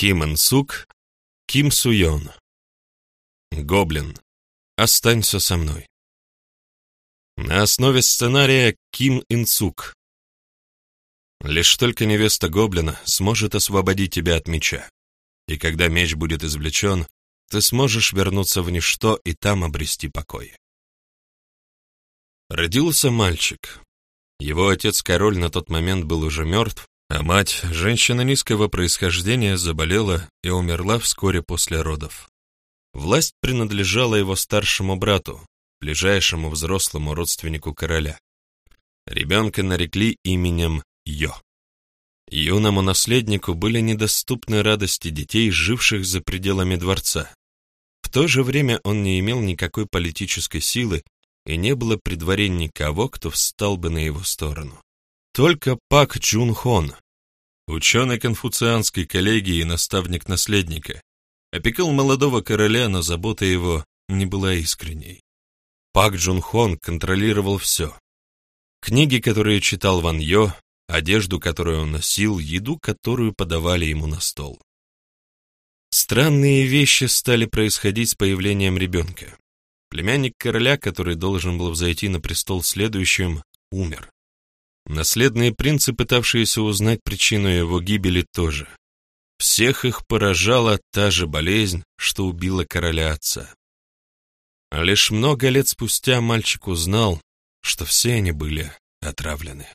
Ким Инсук, Ким Суйон. Гоблин. Останься со мной. На основе сценария Ким Инсук. Лишь только невеста Гоблина сможет освободить тебя от меча. И когда меч будет извлечен, ты сможешь вернуться в ничто и там обрести покой. Родился мальчик. Его отец-король на тот момент был уже мертв, а мать, женщина низкого происхождения, заболела и умерла вскоре после родов. Власть принадлежала его старшему брату, ближайшему взрослому родственнику короля. Ребенка нарекли именем Йо. Юному наследнику были недоступны радости детей, живших за пределами дворца. В то же время он не имел никакой политической силы, и не было при дворе никого, кто встал бы на его сторону. Только Пак Джун Хон, ученый конфуцианской коллегии и наставник наследника, опекал молодого короля, но забота его не была искренней. Пак Джун Хон контролировал все. Книги, которые читал Ван Йо, одежду, которую он носил, еду, которую подавали ему на стол. Странные вещи стали происходить с появлением ребенка. Племянник короля, который должен был взойти на престол следующим, умер. Наследные принцы, пытавшиеся узнать причину его гибели, тоже. Всех их поражала та же болезнь, что убила короля отца. А лишь много лет спустя мальчик узнал, что все они были отравлены.